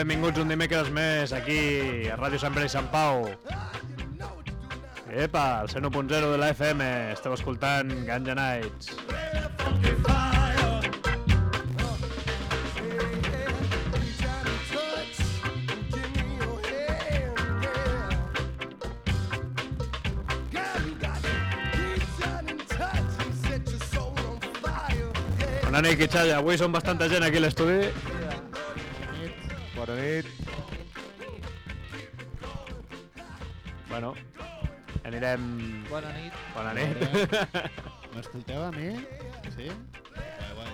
Benvinguts un dimecres més aquí a Ràdio Sant Pere i Sant Pau. Epa, el 101.0 de la FM, esteu escoltant Ganja Nights. Bona nit, Quitxalla. Avui som bastanta gent aquí a l'estudi. Bona nit. M'escolteu a mi? Sí? Guai, guai.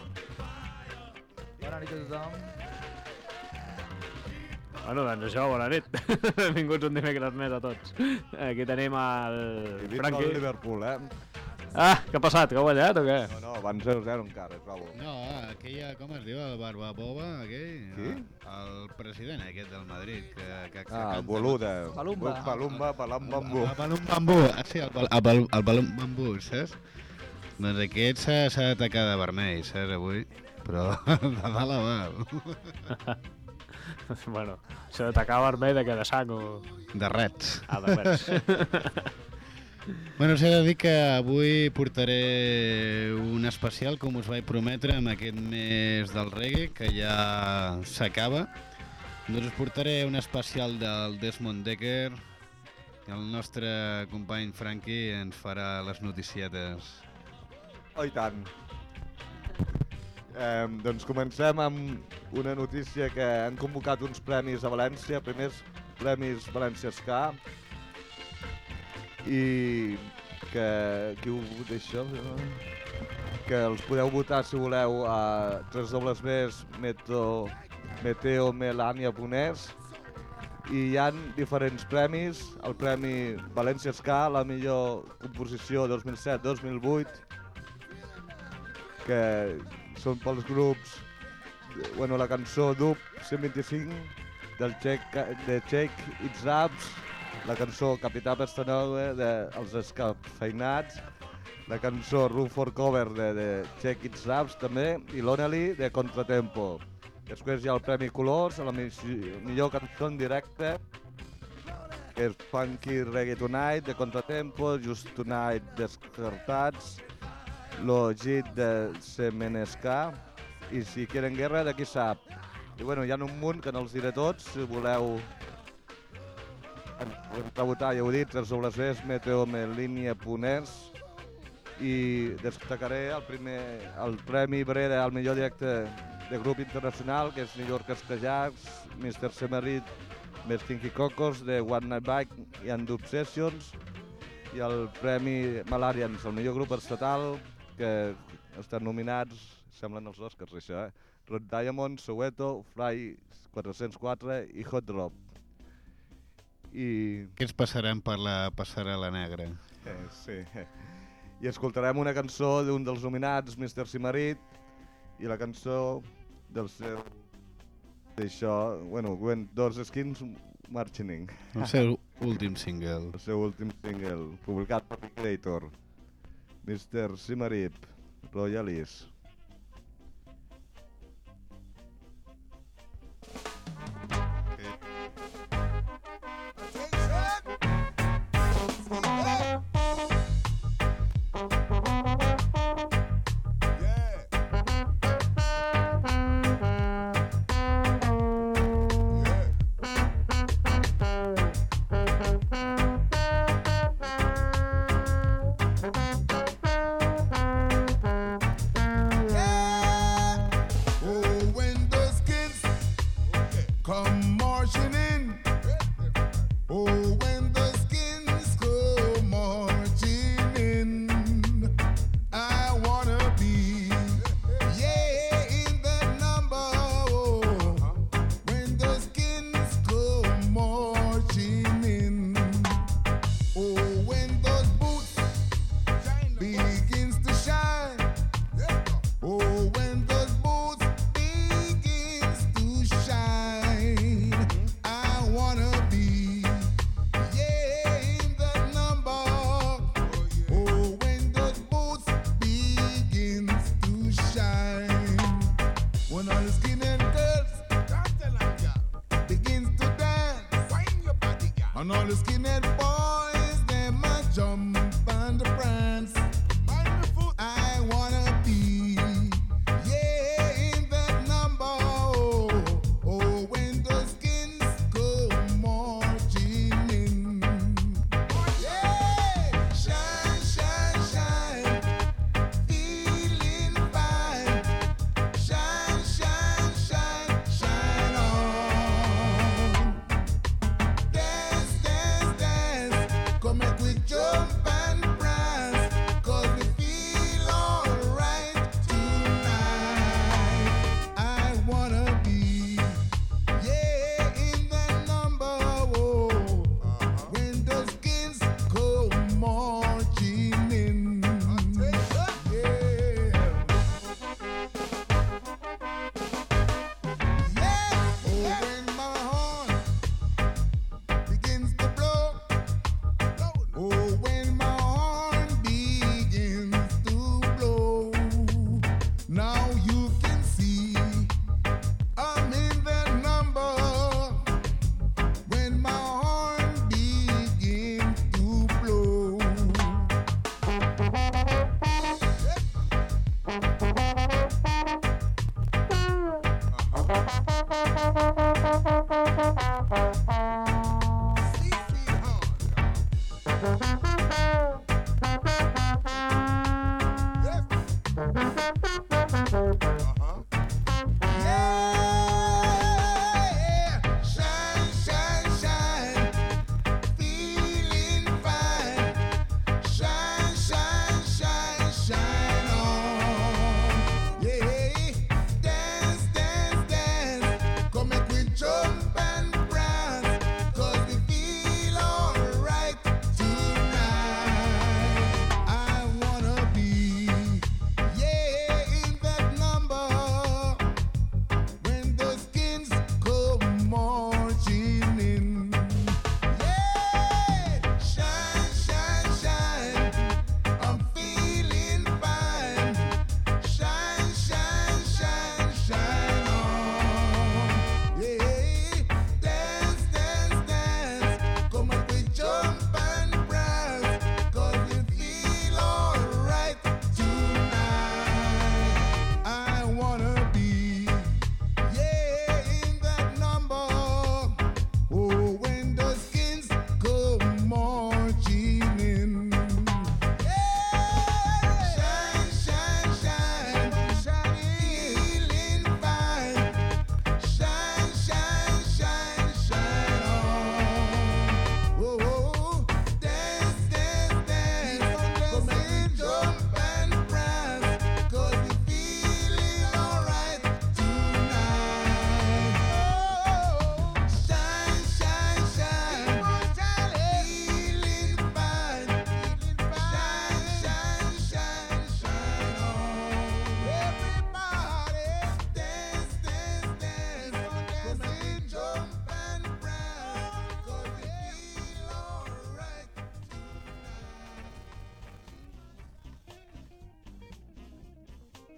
Bona nit a tothom. Bueno, doncs això, bona nit. Benvinguts un dimecres més a tots. Aquí tenim el el Franqui. Liverpool, eh? Ah, què ha passat? Que ha guanyat o què? No, no, van 0-0 encara, trobo. No, aquella, com es diu, el Barbabova, aquell? Qui? El president aquest del Madrid, que, que, que Ah, canta- boluda. Palumba. Palumba, palam bambú. El Balum Bambú, ah, sí, el, el, bal- el Balum Bambú, saps? Doncs aquest s'ha d'atacar de vermell, saps, avui? Però de dalt a baix. bueno, s'ha d'atacar vermell de què de sang o... De rets. Ah, de res. Bueno, s'ha de dir que avui portaré un especial, com us vaig prometre, amb aquest mes del reggae, que ja s'acaba. Doncs us portaré un especial del Desmond Decker, i el nostre company Franqui ens farà les noticietes. Oh, i tant. Eh, doncs comencem amb una notícia que han convocat uns premis a València, primers premis València Ska, i que qui ho deixa que els podeu votar si voleu a 3 dobles més Meto, Meteo Melania.es i hi han diferents premis, el Premi València Ska, la millor composició 2007-2008 que són pels grups bueno, la cançó Dub 125 del Check, de Check It's Ups la cançó Capità Pastanova dels de Escafeinats, la cançó Room for Cover de, de Check It's Ups també, i l'Onely de Contratempo. Després hi ha el Premi Colors, la mi- millor cançó en directe, que és Funky Reggae Tonight de Contratempo, Just Tonight Descartats, Lo Git de Semenesca i Si Quieren Guerra de Qui Sap. I bueno, hi ha un munt que no els diré tots, si voleu votar, ja ho he dit, dobles ves, meteomelínia.es i destacaré el primer, el Premi Brera al millor directe de grup internacional, que és New York Escajars, Mr. Semerit, més Kinky Cocos, de One Night Bike i And Obsessions, i el Premi Malarians, el millor grup estatal, que estan nominats, semblen els Oscars això, eh? Rod Diamond, Soweto, Fly 404 i Hot Drop. I Què ens passarem per la passarel·la negra? Eh, sí. I escoltarem una cançó d'un dels nominats, Mr. Simarit, i la cançó del seu... d'això, bueno, When Doors Skins Marching, El seu últim single. el seu últim single, publicat per Creator. Mr. Simarit, Royalis.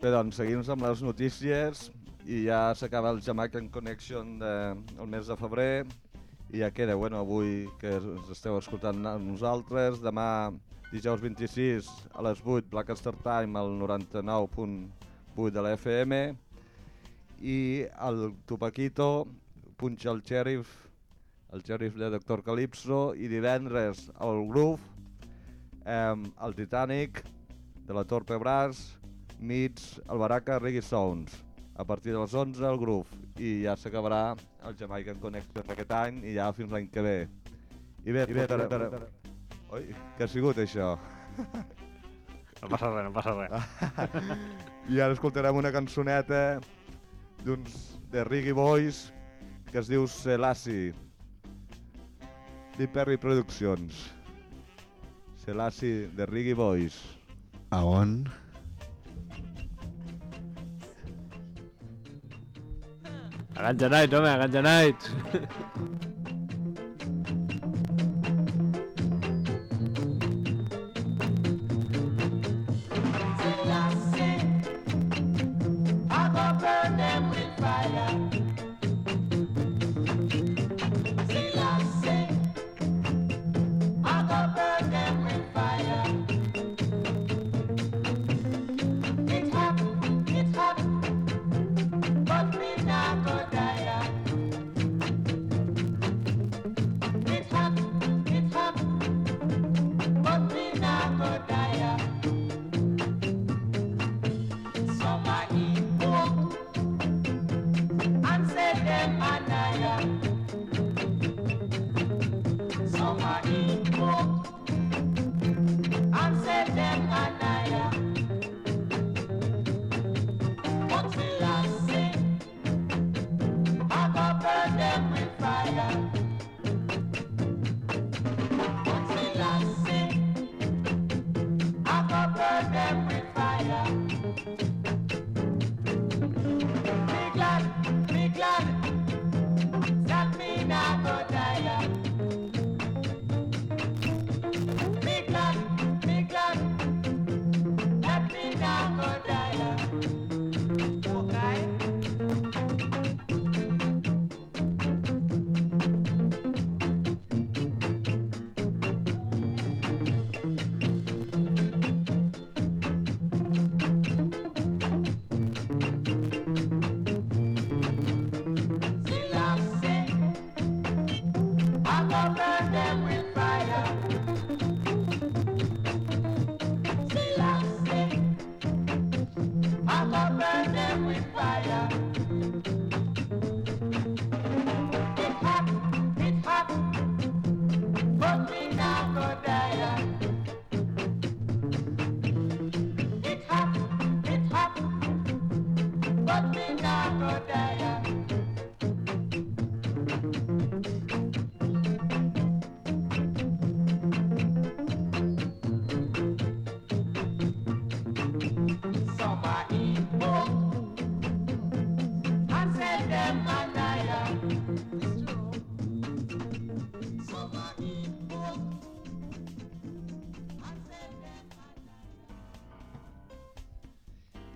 Bé, doncs seguim amb les notícies. I ja s'acaba el Jamaican Connection de, el mes de febrer. I ja queda, bueno, avui que esteu escoltant a nosaltres, demà dijous 26 a les 8 Black Star Time al 99.8 de la FM i el Tupaquito punxa el xèrif el xèrif de Doctor Calypso. I divendres al Groove eh, el Titanic de la Torpe Brass meets el Baraka Reggae Sounds. A partir de les 11 el Groove i ja s'acabarà el Jamaican Connection d'aquest any i ja fins l'any que ve. I bé, I bé, tara, tara. Oi, què ha sigut això? No passa res, no passa res. I ara escoltarem una cançoneta d'uns de Reggae Boys que es diu Selassie. Deep Perry Productions. Selassie de Reggae Boys. A on? Ganja Nights, home, a down.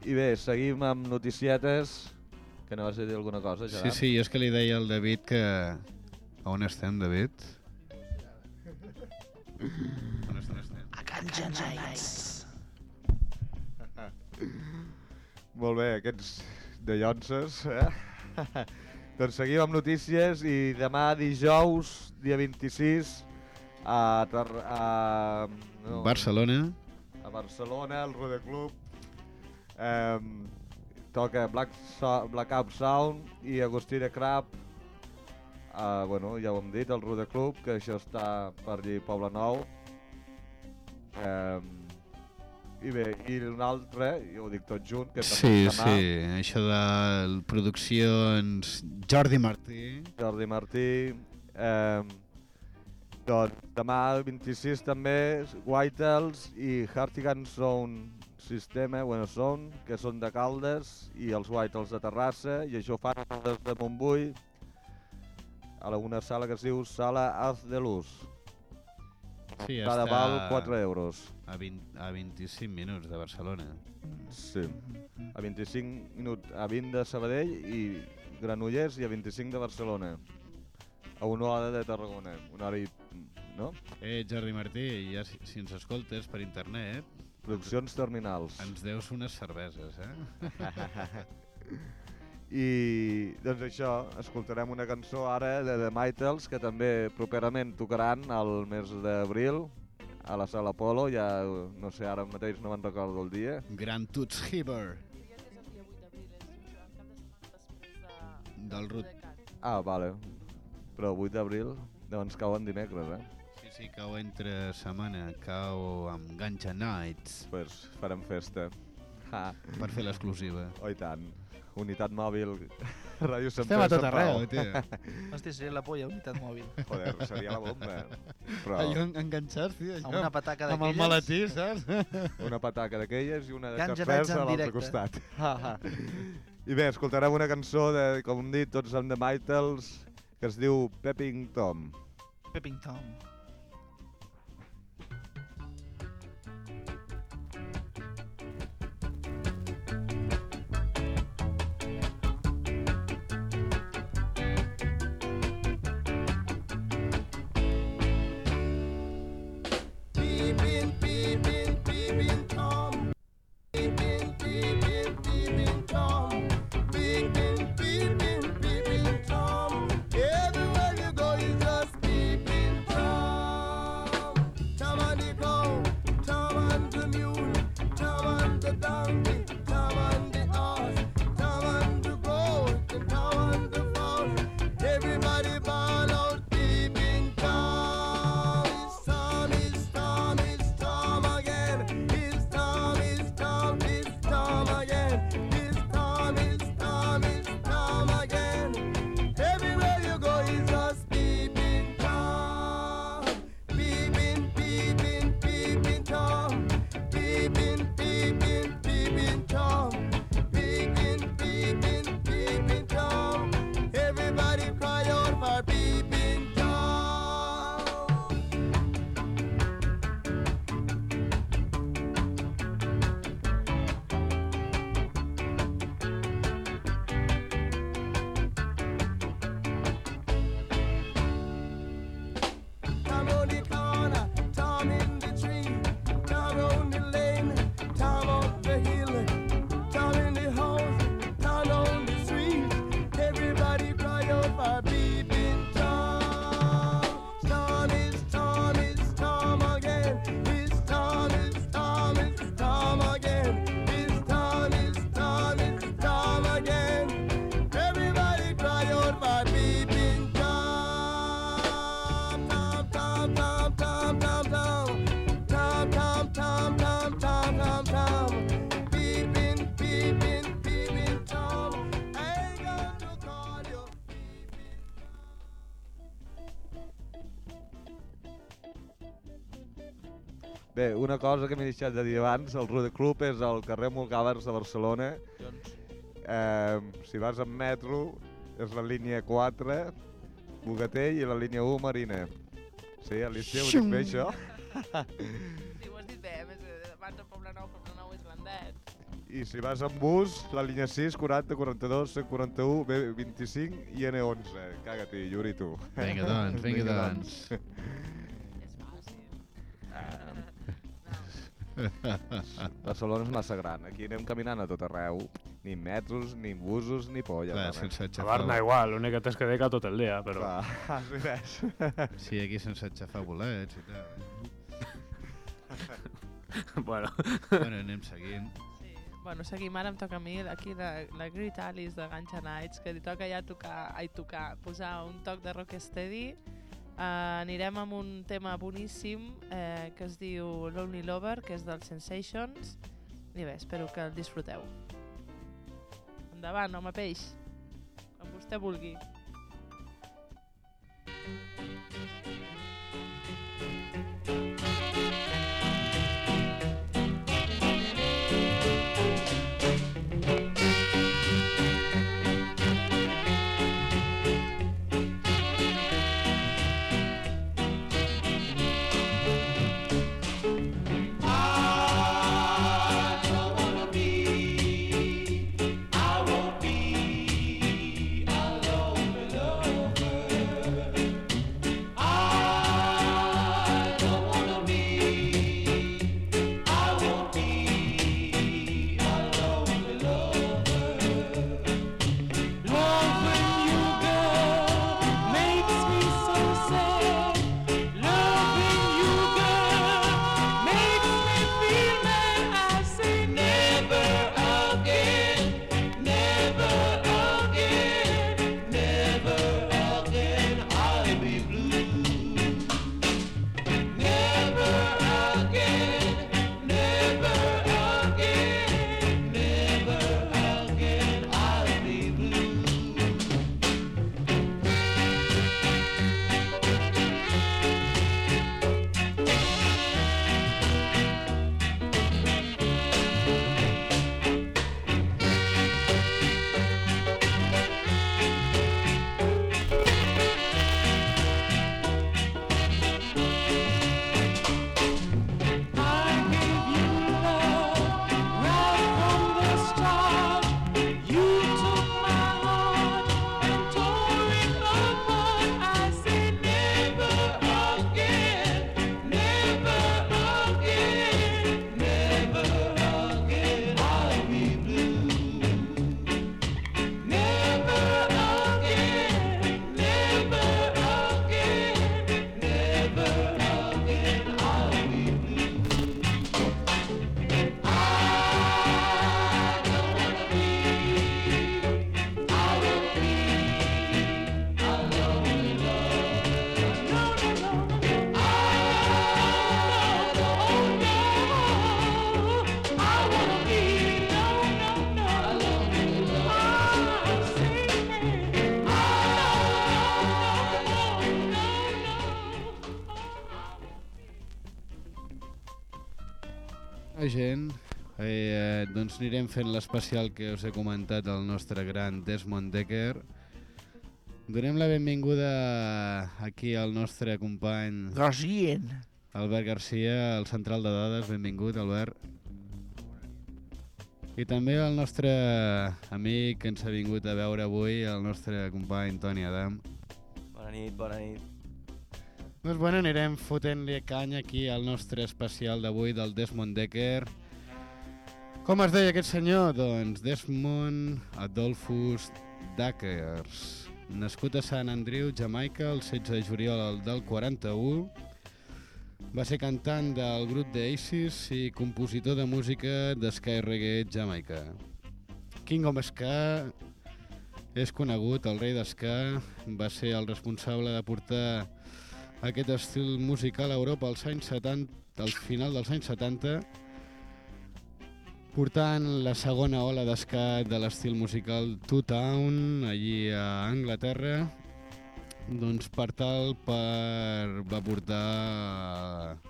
I bé, seguim amb noticietes, que no vas a dir alguna cosa, Sí, Gerard? sí, jo és que li deia al David que... A on estem, David? On estem, on estem? Molt bé, aquests de llonces, eh? doncs seguim amb notícies i demà dijous, dia 26, a, a, no, Barcelona. a Barcelona, el Rode Club, eh, toca Black, so Blackout Sound i Agustí de Crab, eh, bueno, ja ho hem dit, el Rode Club, que això està per allí Poble Nou. Eh, I bé, i un altre, jo ho dic tot junt, que Sí, també demà, sí, això de produccions Jordi Martí. Jordi Martí. Eh, doncs demà, el 26 també, Whitels i Hartigan Sound Sistema, bueno, són, que són de Caldes, i els Whitels de Terrassa, i això fan des de Montbui, a una sala que es diu Sala Haz de Luz. Sí, Cada està val 4 euros. a, 20, a 25 minuts de Barcelona. Sí. A 25 minuts, a 20 de Sabadell i Granollers i a 25 de Barcelona. A una hora de Tarragona, una hora i... no? Eh, Jordi Martí, ja si, si ens escoltes per internet, Produccions terminals. ens deus unes cerveses, eh? I doncs això, escoltarem una cançó ara de The Mitals que també properament tocaran al mes d'abril a la Sala Polo, ja no sé, ara mateix no me'n recordo el dia. Gran Tuts Hiber, del Rut. Ah, vale. Però 8 d'abril, doncs cauen dimecres, eh? Sí, sí, cau entre setmana, cau amb Ganja Nights, Pues farem festa. Ha, per fer l'exclusiva. oh i tant. Unitat mòbil, Ràdio Sant Estem a tot arreu, tio. Hòstia, seria la polla, unitat mòbil. Joder, seria la bomba. Però Allò en- enganxats, tio, Amb una pataca amb el d'aquelles. maletí, saps? una pataca d'aquelles i una de Ganja cafès a l'altre costat. I bé, escoltarem una cançó de, com hem dit, tots amb The Mitals, que es diu Pepping Tom. Pepping Tom. Bé, una cosa que m'he deixat de dir abans, el Rude Club és al carrer Mulgàvers de Barcelona. Doncs, Eh, si vas amb metro, és la línia 4, Bogatell, i la línia 1, Marina. Sí, a l'estiu dic bé això. Sí, ho has dit bé, a més, eh, abans el Poble Nou, Poble Nou és grandet. I si vas amb bus, la línia 6, 40, 42, 141, B25 i N11. Caga-t'hi, Yuri, tu. Vinga, doncs, vinga, doncs. Barcelona és massa gran. Aquí anem caminant a tot arreu. Ni metros, ni busos, ni polles. Clar, sense A aixafar... Barna igual, l'únic que tens que deca tot el dia, però... Clar, sí. Sí, aquí sense aixafar bolets i tal. bueno, bueno, anem seguint. Sí. Bueno, seguim ara, em toca a mi aquí la, la Great Alice de Guns N' Nights, que li toca ja tocar, ai, tocar, posar un toc de rocksteady. Uh, anirem amb un tema boníssim eh, que es diu Lonely Lover, que és dels Sensations. I bé, espero que el disfruteu. Endavant, home peix. Quan vostè vulgui. Doncs anirem fent l'especial que us he comentat al nostre gran Desmond Decker. Donem la benvinguda aquí al nostre company Grosien. Albert Garcia, al Central de Dades. Benvingut, Albert. I també el nostre amic que ens ha vingut a veure avui, el nostre company Toni Adam. Bona nit, bona nit. Doncs bueno, anirem fotent-li canya aquí al nostre especial d'avui del Desmond Decker. Com es deia aquest senyor? Doncs Desmond Adolphus Dackers. Nascut a Sant Andrew, Jamaica, el 16 de juliol del 41. Va ser cantant del grup de Aces i compositor de música d'Sky Reggae Jamaica. King of Ska és conegut, el rei d'Ska, va ser el responsable de portar aquest estil musical a Europa als anys 70, al final dels anys 70, portant la segona ola d'escat de l'estil musical Two Town, allí a Anglaterra, doncs per tal per va portar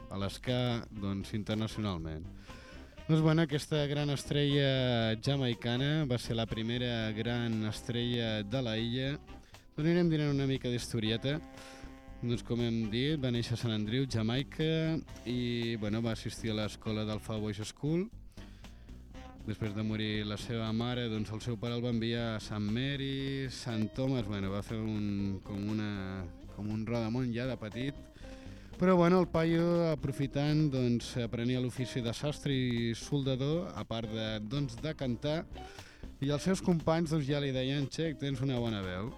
a l'esca doncs, internacionalment. Doncs bueno, aquesta gran estrella jamaicana va ser la primera gran estrella de la illa. Doncs anirem dinant una mica d'historieta. Doncs com hem dit, va néixer a Sant Andrew, Jamaica, i bueno, va assistir a l'escola del Boys School. Després de morir la seva mare, doncs el seu pare el va enviar a Sant Mary, Sant Thomas, bueno, va fer un, com, una, com un rodamont ja de petit. Però bueno, el paio, aprofitant, doncs, aprenia l'ofici de sastre i soldador, a part de, doncs, de cantar, i els seus companys doncs, ja li deien, Xec, tens una bona veu.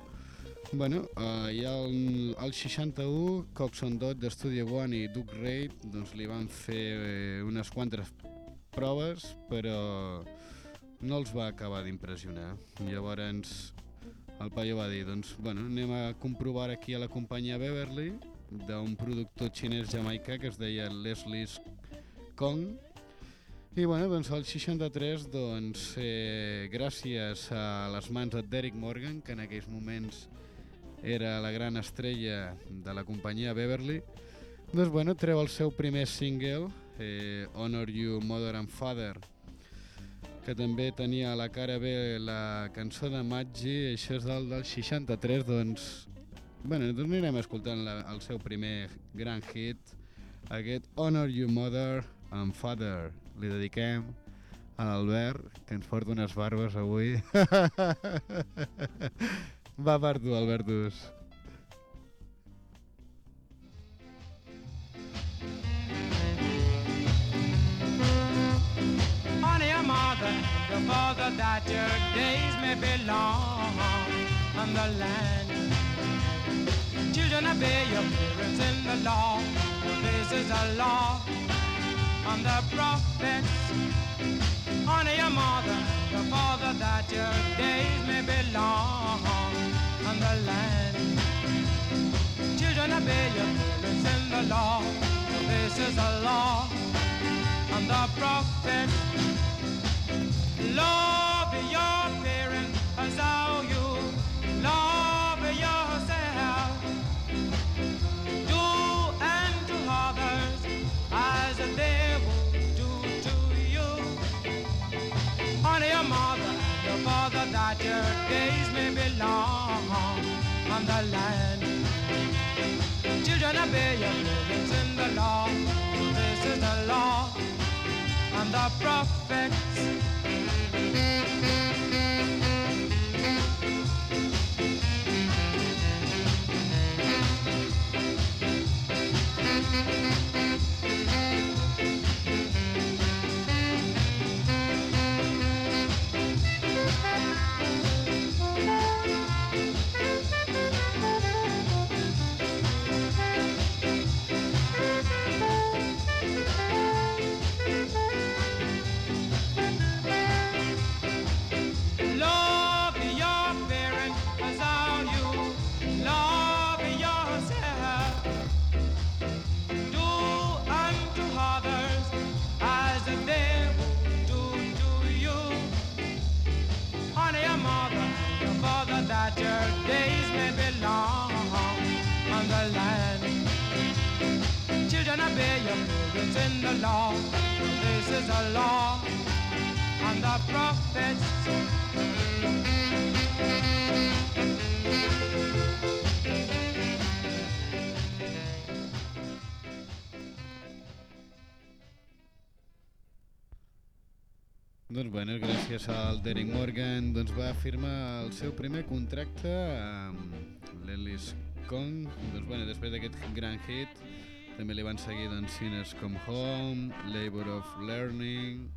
Bueno, uh, i el, el 61, Coxon Dot de Studio One i Duke Reid doncs, li van fer eh, unes quantes proves, però no els va acabar d'impressionar. Llavors el paio va dir, doncs, bueno, anem a comprovar aquí a la companyia Beverly d'un productor xinès jamaicà que es deia Leslie Kong i bueno, doncs el 63 doncs, eh, gràcies a les mans de Derek Morgan que en aquells moments era la gran estrella de la companyia Beverly doncs bueno, treu el seu primer single eh, Honor You Mother and Father que també tenia a la cara B la cançó de Maggi, això és del, del 63, doncs, bueno, doncs anirem escoltant la, el seu primer gran hit, aquest Honor Your Mother and Father. Li dediquem a l'Albert, que ens porta unes barbes avui. Va per tu, Albertus. Your father, that your days may be long on the land. Children obey your parents in the law. This is a law on the prophets. Honor your mother, your father, that your days may be long on the land. Children obey your parents in the law. This is a law on the prophets. Love your parents as you love yourself. Do unto others as they would do to you. Honor your mother your father that your days may be long on the land. Children obey your parents in the law. The prophets. Gràcies al Derek Morgan doncs va firmar el seu primer contracte amb l'Ellis Kong. Doncs bueno, després d'aquest gran hit també li van seguir doncs, cines com Home, Labor of Learning...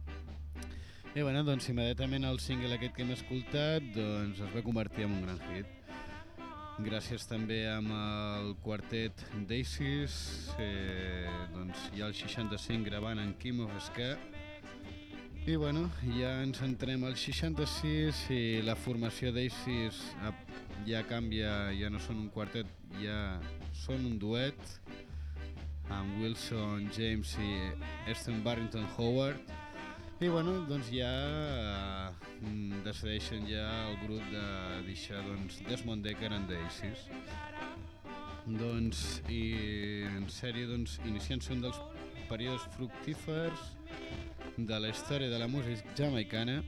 I bueno, doncs immediatament el single aquest que hem escoltat doncs es va convertir en un gran hit. Gràcies també amb el quartet Daisies, eh, doncs ha el 65 gravant en Kim of Ska, i bueno, ja ens entrem al 66 i la formació d'Aces ja canvia, ja no són un quartet, ja són un duet amb Wilson James i Aston Barrington Howard. I bueno, doncs ja mm, decideixen ja el grup de deixar doncs, Desmond Decker and Daisies doncs i en sèrie doncs iniciant-se un dels períodes fructífers de la història de la música jamaicana.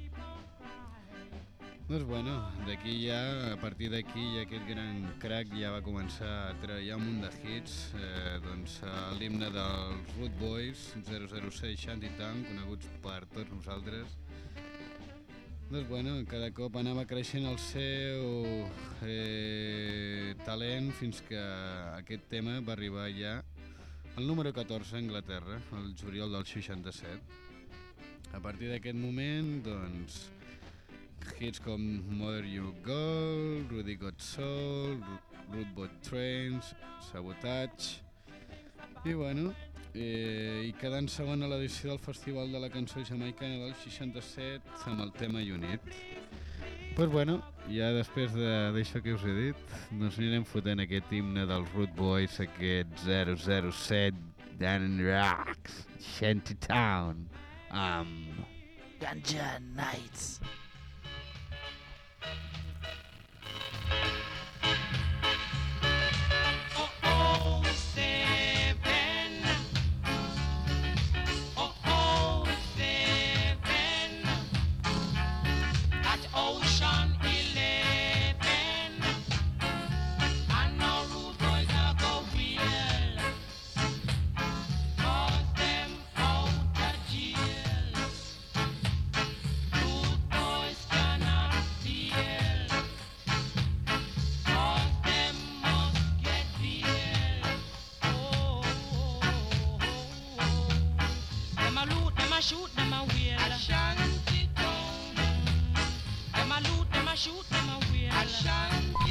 Doncs bueno, d'aquí ja, a partir d'aquí ja aquest gran crack ja va començar a treballar un munt de hits, eh, doncs l'himne dels Root Boys, 006 Shanty Town, coneguts per tots nosaltres, Doncs bueno, cada cop anava creixent el seu eh, talent fins que aquest tema va arribar ja al número 14 a Anglaterra, el juliol del 67. A partir d'aquest moment, doncs, hits com Mother You Go, Rudy Got Soul, Ru- Root Boat Trains, Sabotage... I bueno, eh, i quedant segon a l'edició del Festival de la Cançó Jamaicana del 67 amb el tema Unit. Pues bueno, ja després de- d'això que us he dit, doncs anirem fotent aquest himne dels Root Boys, aquest 007 Dan Rocks, Shantytown, amb... Ganja Nights. Them a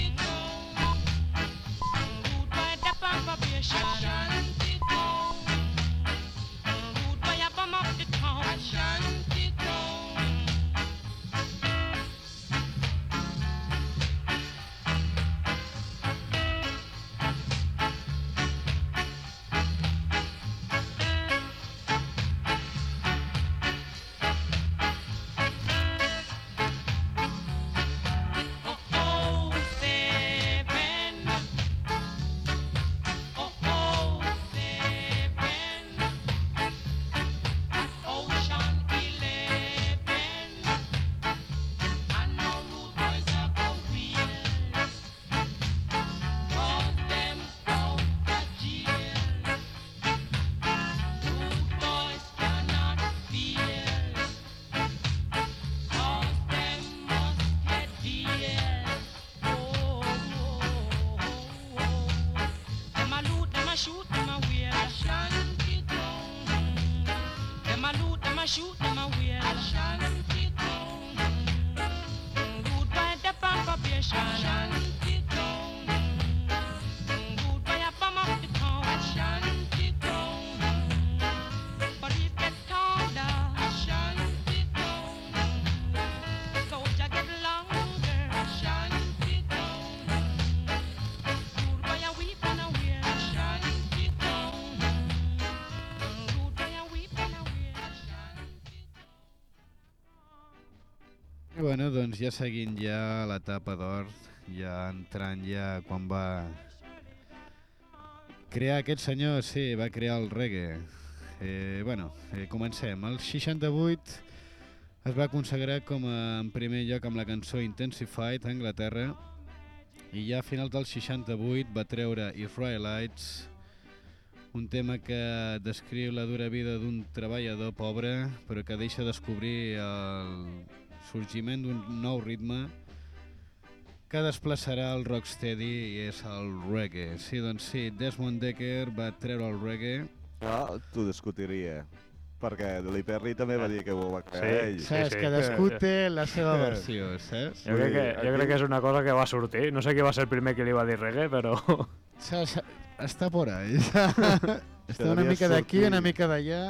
bueno, doncs ja seguint ja l'etapa d'or, ja entrant ja quan va crear aquest senyor, sí, va crear el reggae. Eh, bueno, eh, comencem. El 68 es va consagrar com a, en primer lloc amb la cançó Intensified a Anglaterra i ja a final del 68 va treure Israelites, un tema que descriu la dura vida d'un treballador pobre però que deixa descobrir el sorgiment d'un nou ritme que desplaçarà el rocksteady i és el reggae. Sí, doncs sí, Desmond Decker va treure el reggae. Ah, t'ho discutiria. Perquè Lee Perry també va dir que ho va crear Sí. ell. Saps? sí. Cadascú té la seva versió, saps? Jo crec, que, jo crec que és una cosa que va sortir. No sé qui va ser el primer que li va dir reggae, però... Saps? Està por ahí. Està una mica d'aquí, una mica d'allà.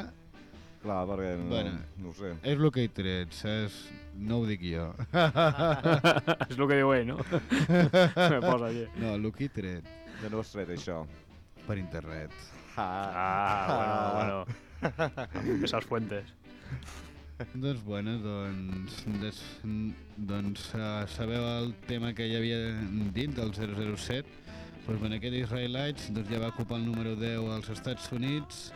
Clar, perquè no, Bueno. no ho sé. És el que he tret, saps? No ho dic jo. és el que diu ell, no? Me posa aquí. No, el que he tret De no has tret això. per internet. Ah, bueno, bueno. Esas fuentes. Doncs bueno, doncs, des, doncs uh, sabeu el tema que ja havia dit del 007 doncs en aquest Israelites doncs ja va ocupar el número 10 als Estats Units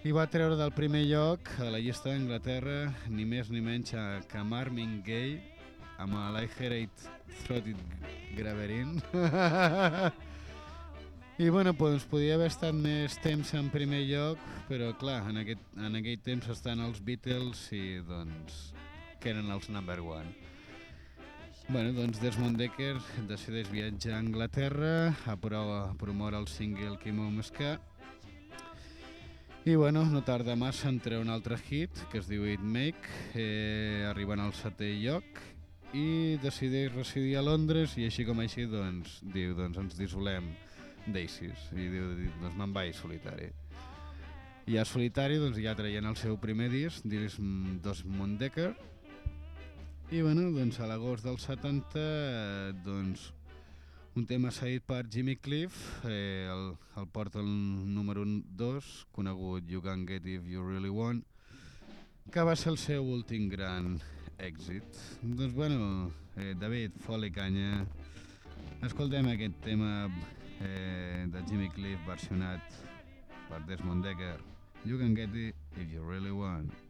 i va treure del primer lloc a la llista d'Anglaterra ni més ni menys que Marvin Gaye amb el I Hear It Throated Graverin i bueno, doncs podia haver estat més temps en primer lloc, però clar, en, aquest, en aquell temps estan els Beatles i doncs que eren els number one. Bueno, doncs Desmond Decker decideix viatjar a Anglaterra a, pro a promoure el single Kimom Ska i bueno, no tarda massa en treure un altre hit que es diu It Make, eh, arribant al setè lloc i decideix residir a Londres i així com així doncs, diu, doncs ens dissolem d'Aces. I diu, doncs me'n vaig solitari. I a solitari doncs, ja traient el seu primer disc, disc Dos Mondecker, i bueno, doncs a l'agost del 70 eh, doncs, un tema seguit per Jimmy Cliff, eh, el, el porta el número 2, conegut You Can Get If You Really Want, que va ser el seu últim gran èxit. Doncs bueno, eh, David, foli canya. Escoltem aquest tema eh, de Jimmy Cliff versionat per Desmond Decker. You can get it if you really want.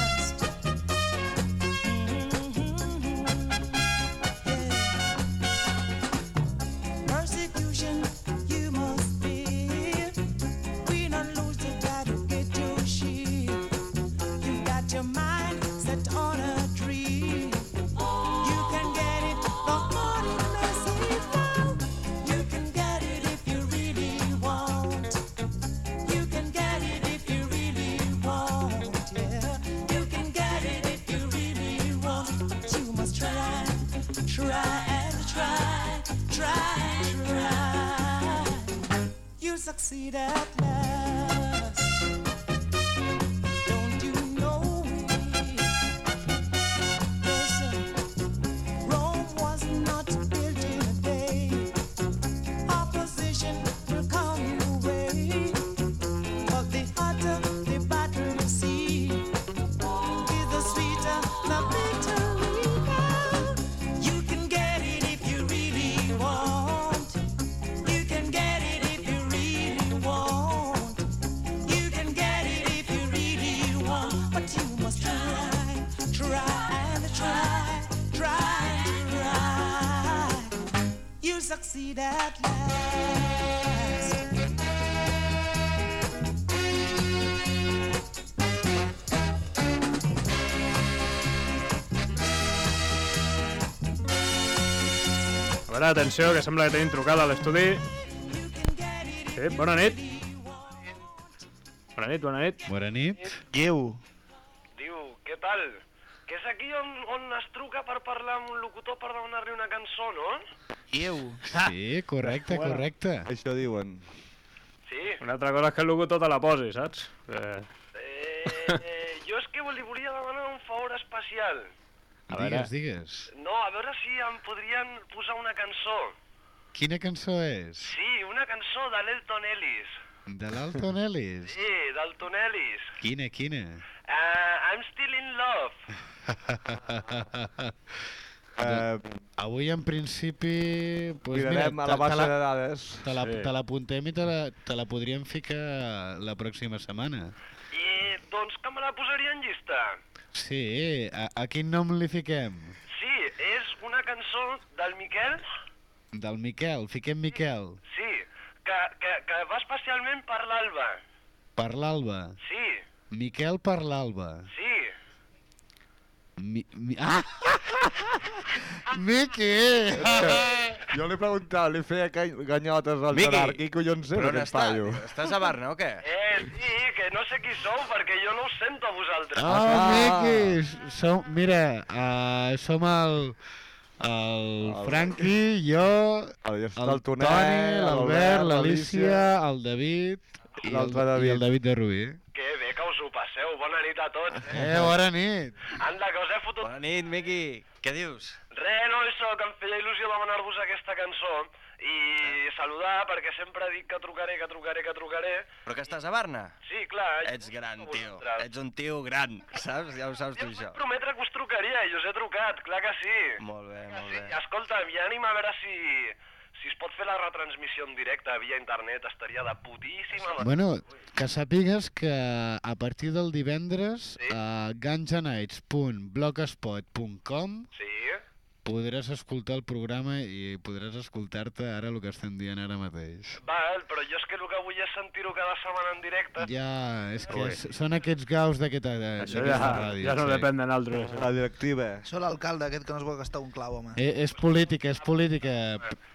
succeed at succeed at last. A veure, atenció, que sembla que tenim trucada a l'estudi. Sí, bona nit. Bona nit, bona nit. Bona nit. Guiu. Diu, què tal? Que és aquí on, on es truca per parlar amb un locutor per demanar-li una cançó, no? Guiu. Sí, correcte, correcte. Això diuen. Sí. Una altra cosa és que el locutor te la posi, saps? Eh, Eh, jo és que li volia demanar un favor especial. A veure. Digues, digues. No, a veure si em podrien posar una cançó. Quina cançó és? Sí, una cançó de l'Elton Ellis. De l'Alton Ellis? Sí, d'Elton Ellis. Quina, quina? Uh, I'm still in love. Eh, Avui, en principi... Pues mirarem mira, a la base te de dades. Te la- Sí. te l'apuntem i te la, te la podríem ficar la pròxima setmana. I doncs que me la posaria en llista. Sí, a, a quin nom li fiquem? Sí, és una cançó del Miquel, Del Miquel, fiquem Miquel. sí, que, que, que va especialment per l'Alba. Per l'Alba. Sí, Miquel per l'Alba. sí. Mi, mi, ah! Miqui! Jo li preguntava, li feia ganyotes al Miqui, Gerard. Qui collons és on aquest està? paio? Estàs a Barna o què? Eh, sí, que no sé qui sou perquè jo no us sento a vosaltres. Oh, Ah. Miqui! Som, mira, uh, som el, el Franqui, jo, El, el, el Toni, l'Albert, l'Alícia. el David i el, i David. el David de Rubí. Que passeu, bona nit a tots. Eh, bona nit! Anda, que us he fotut... Bona nit, Miqui. Què dius? Re, no, això, que em feia il·lusió demanar-vos aquesta cançó i saludar perquè sempre dic que trucaré, que trucaré, que trucaré. Però que estàs a Barna? Sí, clar. Ets gran, tio. Ets un tio gran, saps? Ja ho saps tu, això. prometre que us trucaria i us he trucat, clar que sí. Molt bé, molt Sí, bé. escolta'm, i ànim a veure si, si es pot fer la retransmissió en directe via internet, estaria de putíssima. Bueno, que sàpigues que a partir del divendres a ganjanites.blogspot.com Sí? Podràs escoltar el programa i podràs escoltar-te ara el que estem dient ara mateix. Val, però jo és que el que vull és sentir-ho cada setmana en directe. Ja, és que Ui. s- són aquests gaus d'aquesta Això d'aquesta ja, ràdio. ja no sí. depèn de nosaltres. La directiva. Sóc l'alcalde aquest que no es vol gastar un clau, home. Eh, és política, és política.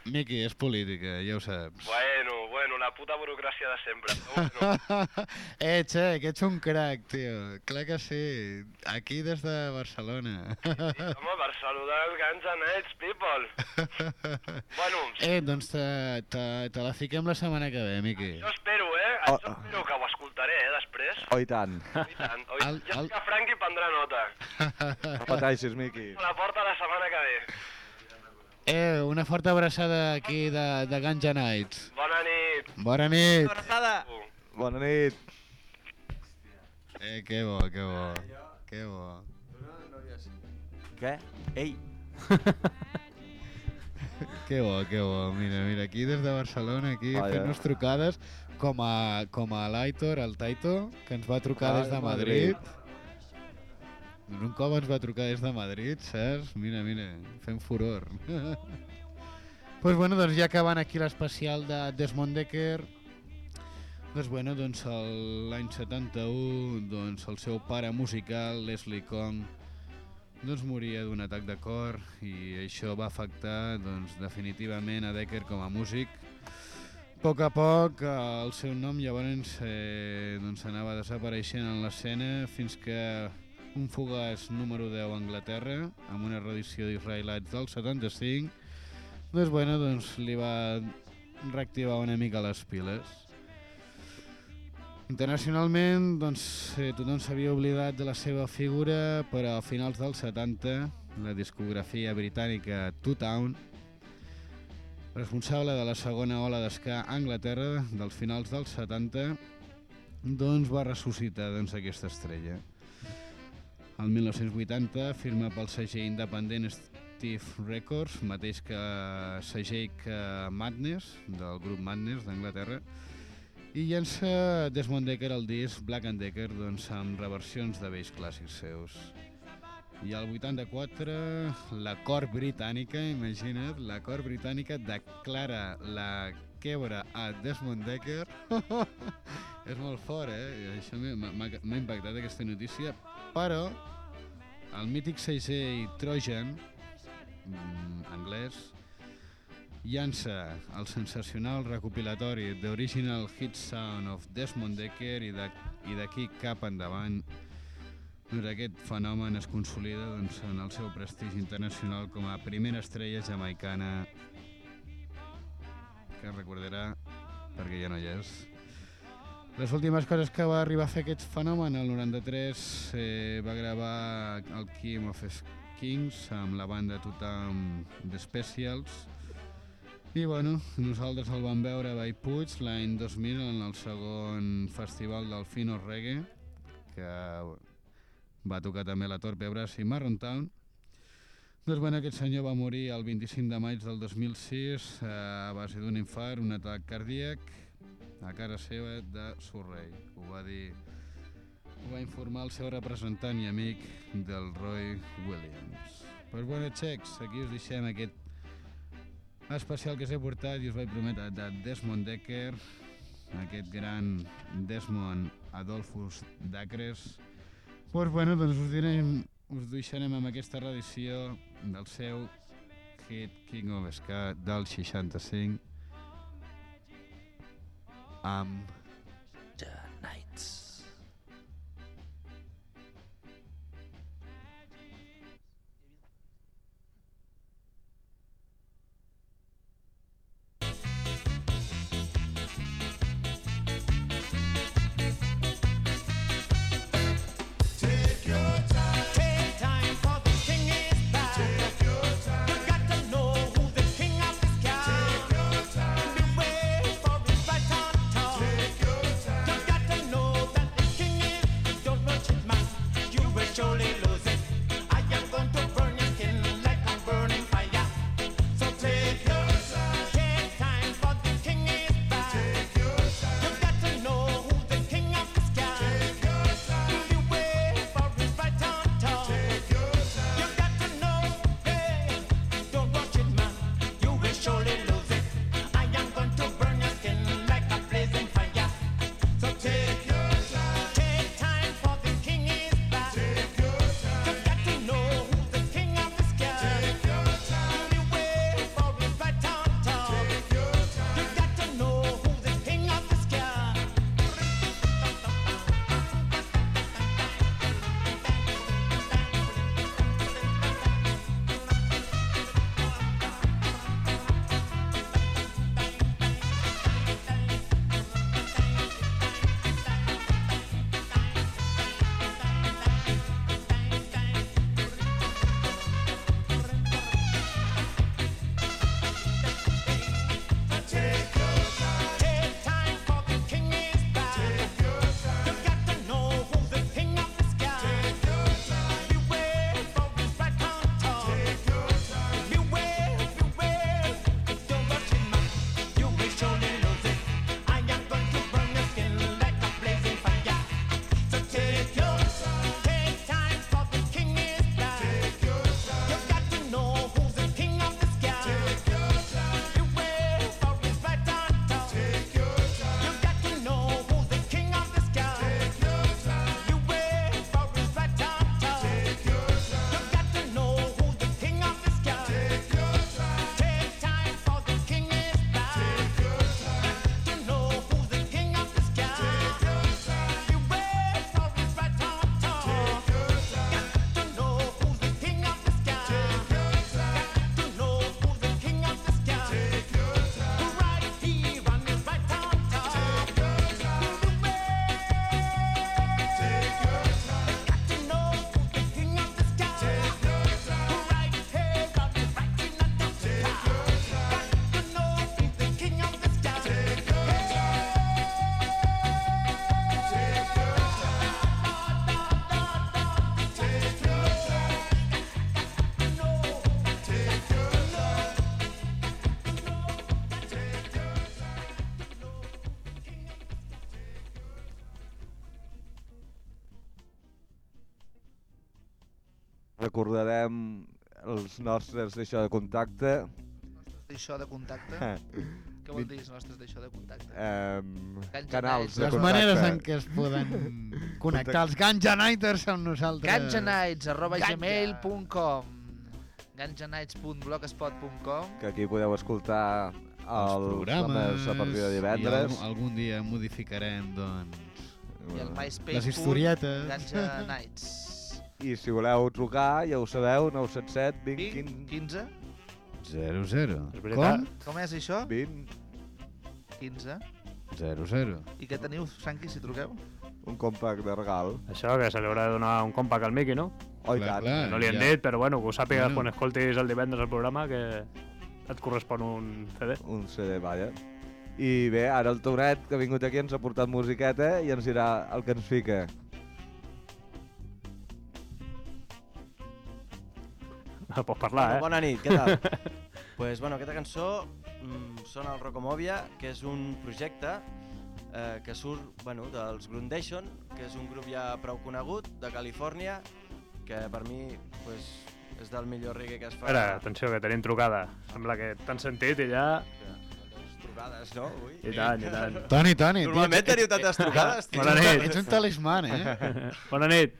Miqui, és política, ja ho saps. Bueno, bueno, la puta burocràcia de sempre. Bueno, eh, che, que ets un crac, tio. Clar que sí. Aquí des de Barcelona. home, per saludar el Ganja Nights, people. Bueno, eh, doncs te, te, te la fiquem la setmana que ve, Miqui. jo espero, eh? Oh. Espero que ho escoltaré, eh, després. Oh, i tant. I tant. Oi, El- jo el- sé que Franqui prendrà nota. No pateixis, Miqui. La porta la setmana que ve. Eh, una forta abraçada aquí de, de Ganja Nights. Bona nit. Bona nit. Abraçada! Bona nit. Eh, que bo, que bo. Que bo. Què? Ei, Que bo, que bo. Mira, mira, aquí des de Barcelona, aquí fent-nos trucades com a, com a l'Aitor, el Taito, que ens va trucar Ah, des de Madrid. Madrid. Un cop ens va trucar des de Madrid, saps? Mira, mira, fent furor. pues bueno, doncs ja acabant aquí l'especial de Desmond Decker, doncs bueno, doncs l'any 71, doncs el seu pare musical, Leslie Kong, doncs moria d'un atac de cor i això va afectar doncs, definitivament a Decker com a músic. A poc a poc eh, el seu nom llavors eh, doncs anava desapareixent en l'escena fins que un fugaç número 10 a Anglaterra amb una reedició d'Israel Lights del 75 doncs, bueno, doncs li va reactivar una mica les piles. Internacionalment, doncs, eh, tothom s'havia oblidat de la seva figura, però a finals dels 70, la discografia britànica Two Town, responsable de la segona ola d'esca a Anglaterra dels finals dels 70, doncs va ressuscitar doncs, aquesta estrella. El 1980 firma pel segell independent Steve Records, mateix que segell que Madness, del grup Madness d'Anglaterra, i llença Desmond Decker el disc Black and Decker doncs, amb reversions de vells clàssics seus. I al 84 la cort britànica, imagina't, la cort britànica declara la quebra a Desmond Decker. És molt fort, eh? I Això m'ha impactat aquesta notícia, però el mític segell Trojan, mm, anglès, llança el sensacional recopilatori The Original Hit Sound of Desmond Decker i de- d'aquí cap endavant doncs aquest fenomen es consolida doncs, en el seu prestigi internacional com a primera estrella jamaicana que recordarà perquè ja no hi és. Les últimes coses que va arribar a fer aquest fenomen, el 93 eh, va gravar el King of Kings amb la banda Totham The Specials i bueno, nosaltres el vam veure a Puig l'any 2000 en el segon festival del Fino Reggae que va tocar també la Torpe Brass i Marron Town doncs bueno, aquest senyor va morir el 25 de maig del 2006 eh, a base d'un infart, un atac cardíac a casa seva de Surrey. Ho va dir ho va informar el seu representant i amic del Roy Williams. Pues bueno, xecs, aquí us deixem aquest especial que us he portat i us vaig prometre de Desmond Decker, aquest gran Desmond Adolphus Dacres. Pues bueno, doncs us, direm, us deixarem amb aquesta reedició del seu hit King of Ska del 65 amb recordarem els nostres d'això de contacte. D'això de contacte? Què vol dir els nostres d'això de contacte? Um, canals de Les contacte. maneres en què es poden connectar els Ganja Nighters amb nosaltres. Ganjanights, arroba Ganja. gmail.com ganjanights.blogspot.com Que aquí podeu escoltar els, els programes a partir de i divendres. algun, algun dia modificarem doncs i el MySpace. les historietes Ganja Nights. I si voleu trucar, ja ho sabeu, 977 20 15. 0 0 És veritat. com? Com és això? 20 15. 0 0 I què teniu, Franqui, si truqueu? un compact de regal. Això, que se li haurà de donar un compact al Miqui, no? Oh, i Clar, tant. clar. no li han ja. dit, però bueno, que ho sàpigues Bueno. quan escoltis el divendres el programa, que et correspon un CD. Un CD, vaja. I bé, ara el Tonet, que ha vingut aquí, ens ha portat musiqueta i ens dirà el que ens fica. Pots parlar, eh? Bona nit, què tal? pues, bueno, aquesta cançó mm, sona el Rocomòvia, que és un projecte eh, que surt bueno, dels Grundation, que és un grup ja prou conegut de Califòrnia, que per mi pues, és del millor reggae que es fa. Espera, atenció, que tenim trucada. Sembla que t'han sentit i ja... Les trucades, no? Ui. I tant, i tant. Toni, Toni Normalment tio, teniu tantes trucades, tio. Bona nit. ets un talisman, eh? Bona nit.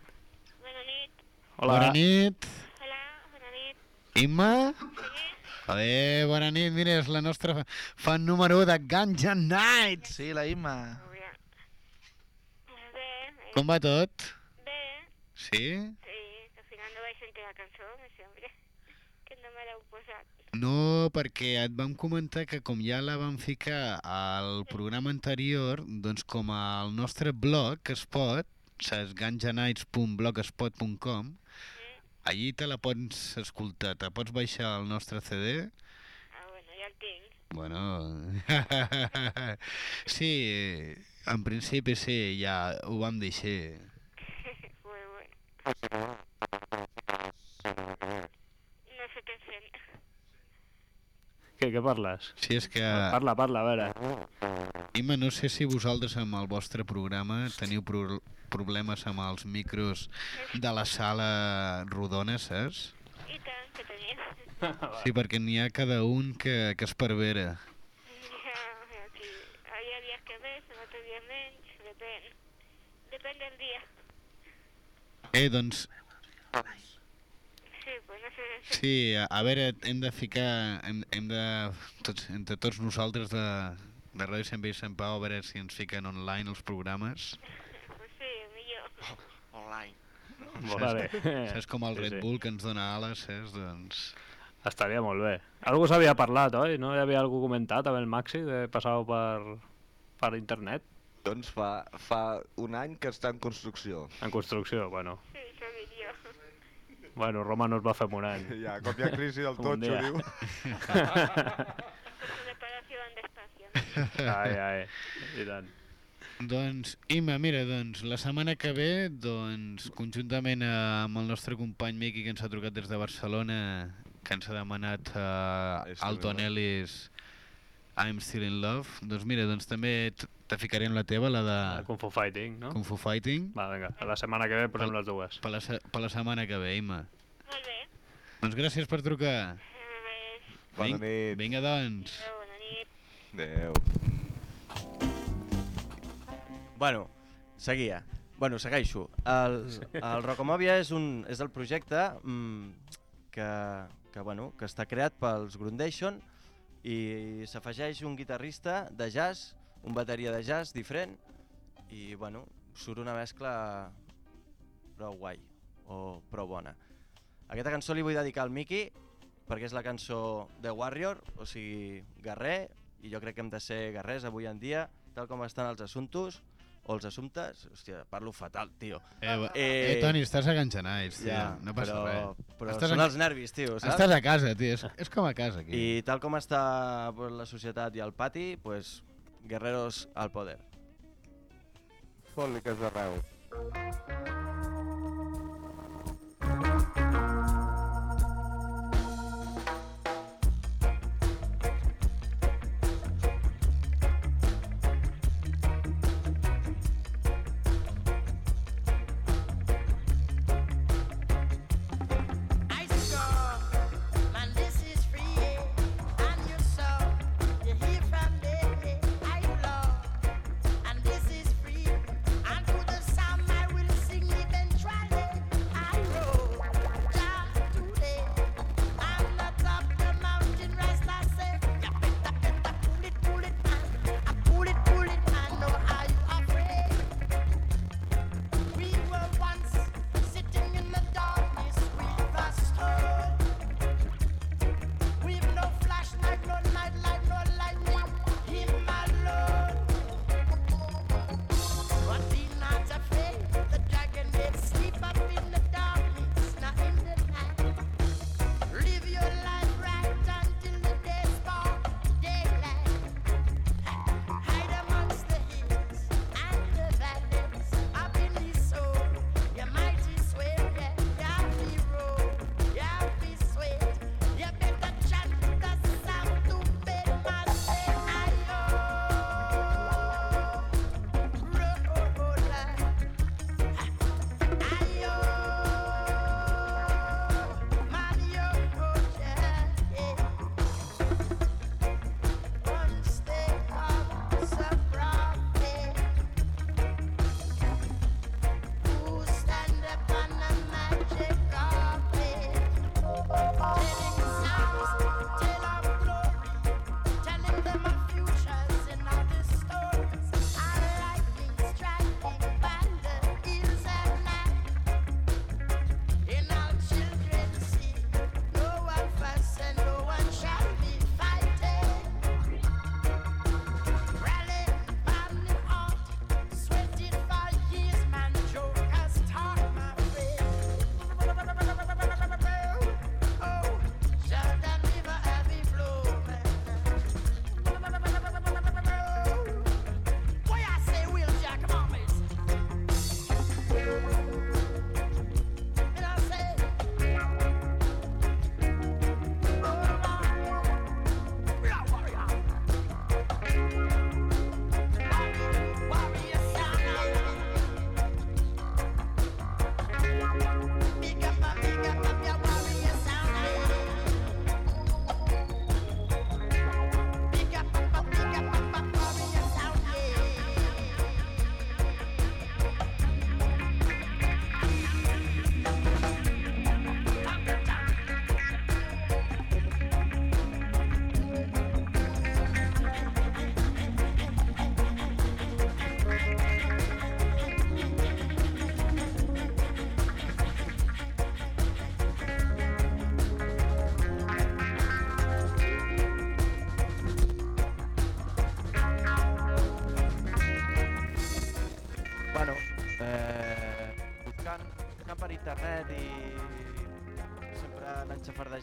Bona nit. Hola. Bona nit. Imma? Sí? Adéu, bona nit. Mira, és la nostra fan número 1 de Ganja Nights. Sí, la Imma. Bé. Com va tot? Bé. Sí? Sí, que al final no vaig sentir la cançó, me sembla. Que no me l'heu posat. No, perquè et vam comentar que com ja la vam ficar al programa anterior, doncs com al nostre blog que es pot, saps, ganjanights.blogspot.com, allí te la pots escoltar, te pots baixar el nostre CD, Ah, bueno, ja el tinc. bueno... sí, en principi sí, ja ho vam així. Molt bueno. No sé què fent. Què, què parles? Sí, és que... Parla, parla, a veure. Imma, no sé si vosaltres amb el vostre programa teniu pro problemes amb els micros de la sala rodona, saps? I tant, que tenim. Sí, perquè n'hi ha cada un que, que es pervera. Ja. Hi ha dies que més, altres dies menys, depèn. Depèn del dia. Eh, doncs, Sí, pues no sé. sí, a, a veure, hem de ficar, hem, hem de, tots, entre tots nosaltres de, de Ràdio Sant Vell i Sant Pau, a veure si ens fiquen online els programes. Pues sí, millor. Online. Molt bé. Saps com el Sí, Red sí. Bull que ens dona ales, saps? Doncs... Estaria molt bé. Algú s'havia parlat, oi? No hi havia algú comentat amb el Maxi de passar per, per internet? Doncs fa, fa un any que està en construcció. En construcció, bueno. Sí. Bueno, Roma no es va fer en un any. Ja, com hi ha crisi del Un totxo, dia. diu. Ai, ai, i tant. Doncs, Imma, mira, doncs, la setmana que ve, doncs, conjuntament amb el nostre company Miqui, que ens ha trucat des de Barcelona, que ens ha demanat uh, in Alton Love. Ellis I'm Still in Love, doncs mira, doncs també te ficaré en la teva, la de Kung Fu Fighting, no? Kung Fu Fighting, Va, vinga, la setmana que ve posem les dues. per la, se- per la setmana que ve, Imma. Molt bé. Doncs gràcies per trucar. Bona nit. Vinga, doncs. Adéu, bona nit. Adéu. Bueno, seguia. Bueno, segueixo. El, el Rocomòvia és, un, és el projecte mm, que, que, bueno, que està creat pels Grundation i s'afegeix un guitarrista de jazz, un bateria de jazz diferent i bueno, surt una mescla prou guai o prou bona. Aquesta cançó li vull dedicar al Miki perquè és la cançó de Warrior, o sigui, guerrer, i jo crec que hem de ser guerrers avui en dia, tal com estan els assumptos, o els assumptes, hòstia, parlo fatal, tio. Eh, Eh, eh, Toni, estàs a Ganxanais, tio. Ja, no passa però, res. Però Estàs són a- els nervis, tio, saps? Estàs a casa, tio. És, és com a casa, aquí. I tal com està pues, la societat i el pati, pues, guerreros al poder. Fot-li que és d'arreu.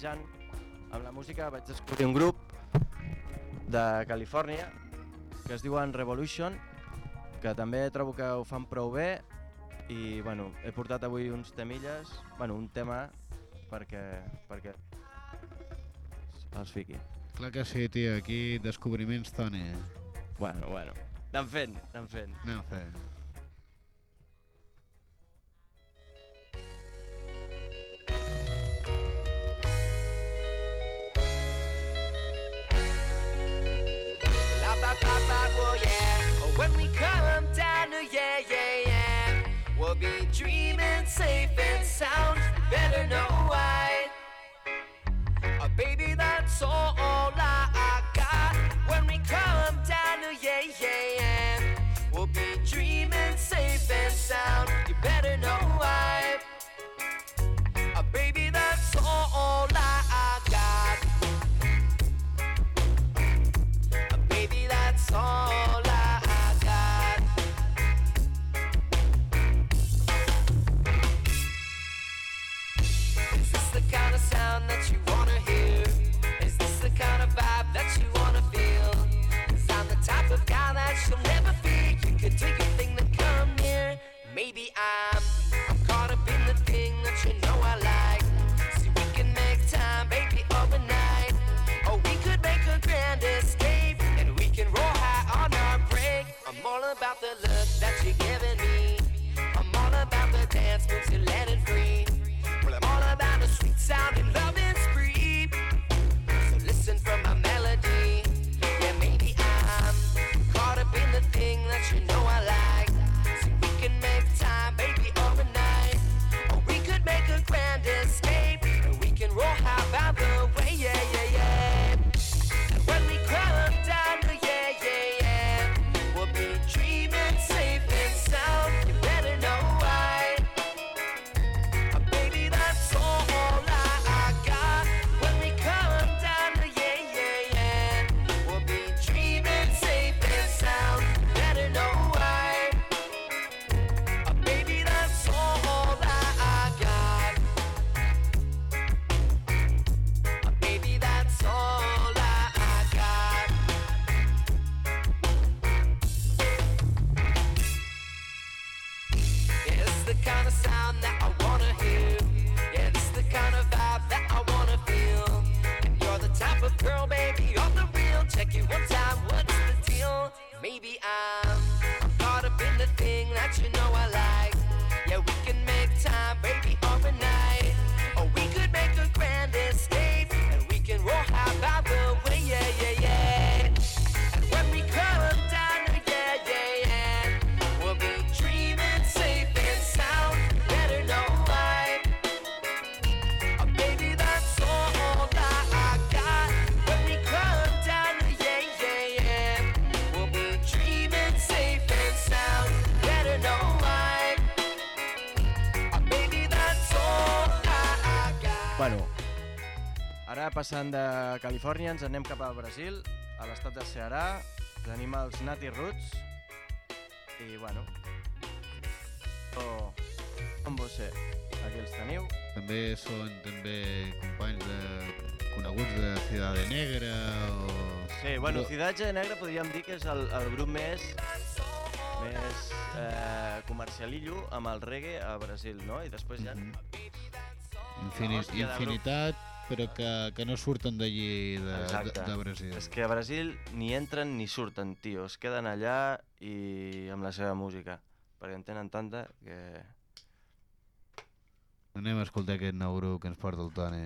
Xafardejant amb la música vaig descobrir un grup de Califòrnia que es diuen Revolution que també trobo que ho fan prou bé i bueno, he portat avui uns temilles, bueno, un tema perquè, perquè els fiqui. Clar que sí, tio, aquí descobriments, Toni. Bueno, bueno, anem fent, anem fent. Anem fent. Ba ba ba, well yeah. When we come down to yeah yeah yeah, we'll be dreaming safe and sound. Better know why. Uh, baby, that's all passant de Califòrnia ens anem cap al Brasil, a l'estat de Ceará, tenim els Nati Roots, i bueno, o, com vos sé, aquí els teniu. També són també companys de, coneguts de Ciudad Negra o... Sí, bueno, Ciudad Negra podríem dir que és el, el grup més més eh, comercialillo amb el reggae a Brasil, no? I després ja... Infini Hòstia, de grup. infinitat, però que, que no surten d'allí, de, de, de Brasil. És que a Brasil ni entren ni surten, tio. Es queden allà i amb la seva música. Perquè en tenen tanta que... Anem a escoltar aquest nou grup que ens porta el Toni.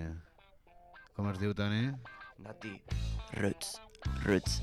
Com es diu, Toni? Nati. Roots. Roots.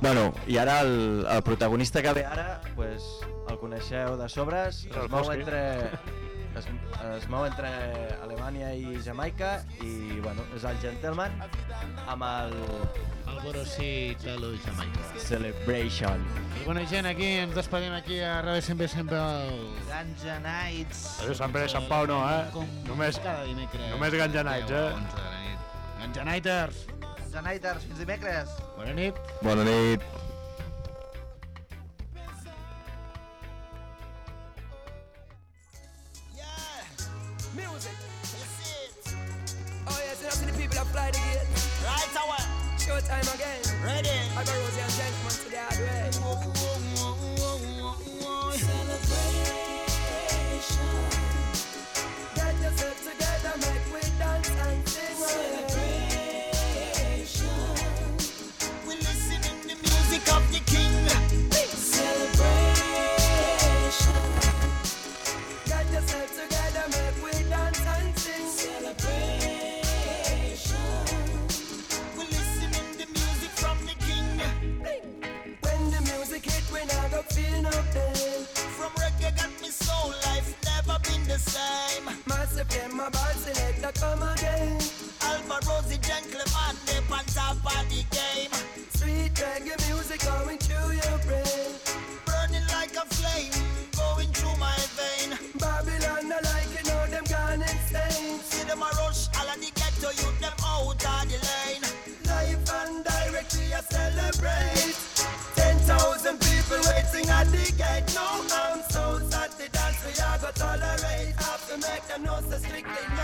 Bueno, i ara el, el protagonista que ve ara, pues, el coneixeu de sobres, es mou entre, es, es mou entre Alemanya i Jamaica i bueno, és el Gentleman amb el Álvaro sí, Italo Jamaica. Celebration. I bona gent, aquí ens despedim aquí a Radio sempre sempre el... Ganja Nights. Pere i Sant Pau no, eh? Com Només, cada dimecres. només Ganja Nights, 10 a eh? 11 de la nit. Ganja Nighters! Ganja Nighters, fins dimecres. Bona nit. Bona nit. Music. Oh yes, you know, see the people that fly the gate. Right away. Showtime again. Ready. I got Rosie and gentlemen to the hard way. People at the gate. No arms, souls at the dance, we are go tolerate. Have to make them know so strictly